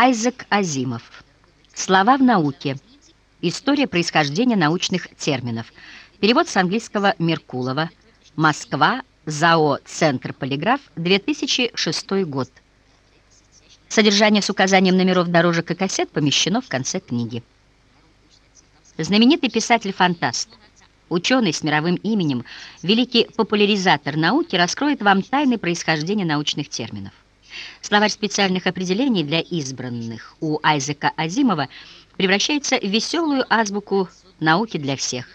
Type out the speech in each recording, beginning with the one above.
Айзек Азимов. Слова в науке. История происхождения научных терминов. Перевод с английского Меркулова. Москва. ЗАО «Центр Полиграф», 2006 год. Содержание с указанием номеров дорожек и кассет помещено в конце книги. Знаменитый писатель-фантаст, ученый с мировым именем, великий популяризатор науки раскроет вам тайны происхождения научных терминов. Словарь специальных определений для избранных у Айзека Азимова превращается в веселую азбуку науки для всех.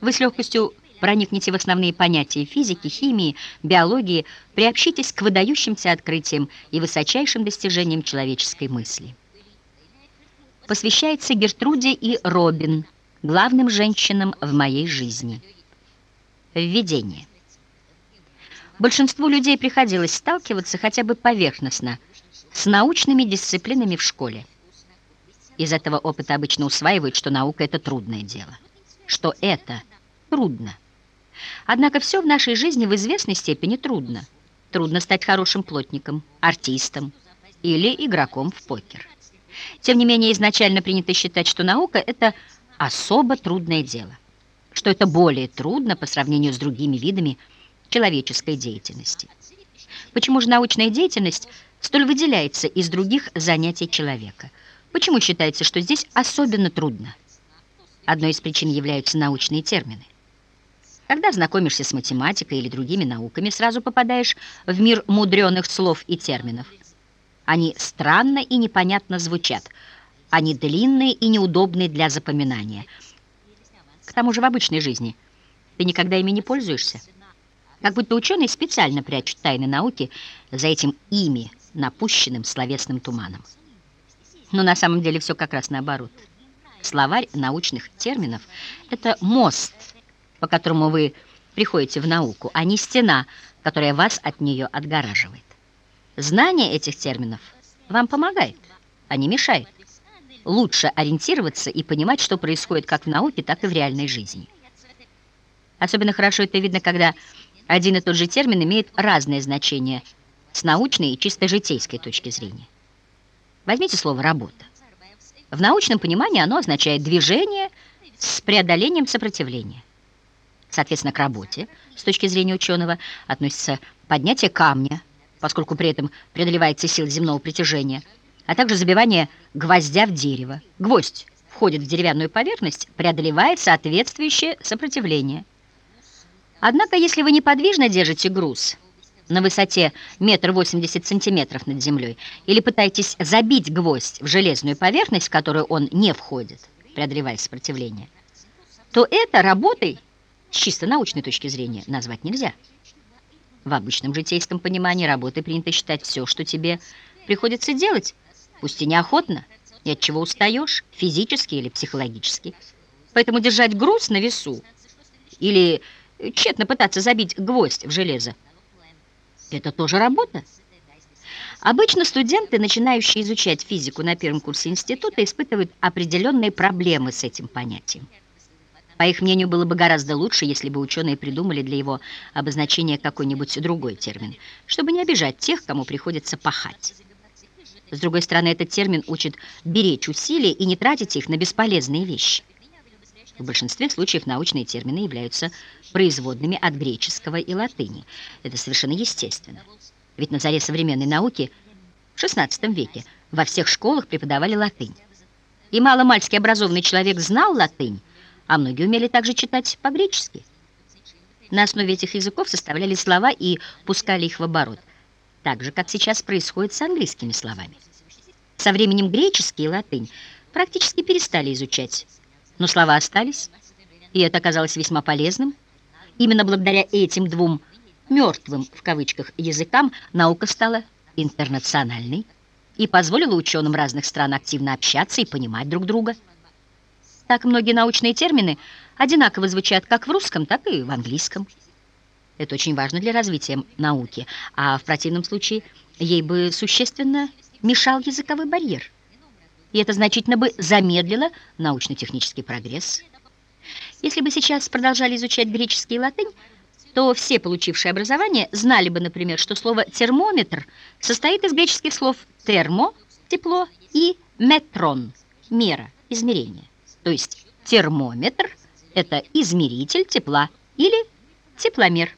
Вы с легкостью проникнете в основные понятия физики, химии, биологии, приобщитесь к выдающимся открытиям и высочайшим достижениям человеческой мысли. Посвящается Гертруде и Робин, главным женщинам в моей жизни. Введение. Большинству людей приходилось сталкиваться хотя бы поверхностно с научными дисциплинами в школе. Из этого опыта обычно усваивают, что наука — это трудное дело, что это трудно. Однако все в нашей жизни в известной степени трудно. Трудно стать хорошим плотником, артистом или игроком в покер. Тем не менее, изначально принято считать, что наука – это особо трудное дело, что это более трудно по сравнению с другими видами человеческой деятельности. Почему же научная деятельность столь выделяется из других занятий человека? Почему считается, что здесь особенно трудно? Одной из причин являются научные термины. Когда знакомишься с математикой или другими науками, сразу попадаешь в мир мудреных слов и терминов. Они странно и непонятно звучат. Они длинные и неудобные для запоминания. К тому же в обычной жизни ты никогда ими не пользуешься. Как будто ученые специально прячут тайны науки за этим ими напущенным словесным туманом. Но на самом деле все как раз наоборот. Словарь научных терминов — это мост — по которому вы приходите в науку, а не стена, которая вас от нее отгораживает. Знание этих терминов вам помогает, а не мешает. Лучше ориентироваться и понимать, что происходит как в науке, так и в реальной жизни. Особенно хорошо это видно, когда один и тот же термин имеет разное значение с научной и чисто житейской точки зрения. Возьмите слово «работа». В научном понимании оно означает движение с преодолением сопротивления. Соответственно, к работе, с точки зрения ученого, относится поднятие камня, поскольку при этом преодолевается сила земного притяжения, а также забивание гвоздя в дерево. Гвоздь входит в деревянную поверхность, преодолевает соответствующее сопротивление. Однако, если вы неподвижно держите груз на высоте метр восемьдесят сантиметров над землей или пытаетесь забить гвоздь в железную поверхность, в которую он не входит, преодолевая сопротивление, то это работой с чисто научной точки зрения назвать нельзя. В обычном житейском понимании работы принято считать все, что тебе приходится делать, пусть и неохотно, и от чего устаешь, физически или психологически. Поэтому держать груз на весу или тщетно пытаться забить гвоздь в железо – это тоже работа. Обычно студенты, начинающие изучать физику на первом курсе института, испытывают определенные проблемы с этим понятием. По их мнению, было бы гораздо лучше, если бы ученые придумали для его обозначения какой-нибудь другой термин, чтобы не обижать тех, кому приходится пахать. С другой стороны, этот термин учит беречь усилия и не тратить их на бесполезные вещи. В большинстве случаев научные термины являются производными от греческого и латыни. Это совершенно естественно. Ведь на заре современной науки в XVI веке во всех школах преподавали латынь. И маломальски образованный человек знал латынь, а многие умели также читать по-гречески. На основе этих языков составляли слова и пускали их в оборот, так же, как сейчас происходит с английскими словами. Со временем греческий и латынь практически перестали изучать, но слова остались, и это оказалось весьма полезным. Именно благодаря этим двум «мертвым» в кавычках языкам наука стала интернациональной и позволила ученым разных стран активно общаться и понимать друг друга. Так многие научные термины одинаково звучат как в русском, так и в английском. Это очень важно для развития науки, а в противном случае ей бы существенно мешал языковой барьер. И это значительно бы замедлило научно-технический прогресс. Если бы сейчас продолжали изучать греческий и латынь, то все, получившие образование, знали бы, например, что слово «термометр» состоит из греческих слов «термо» тепло, и метрон – мера, измерение. То есть термометр – это измеритель тепла или тепломер.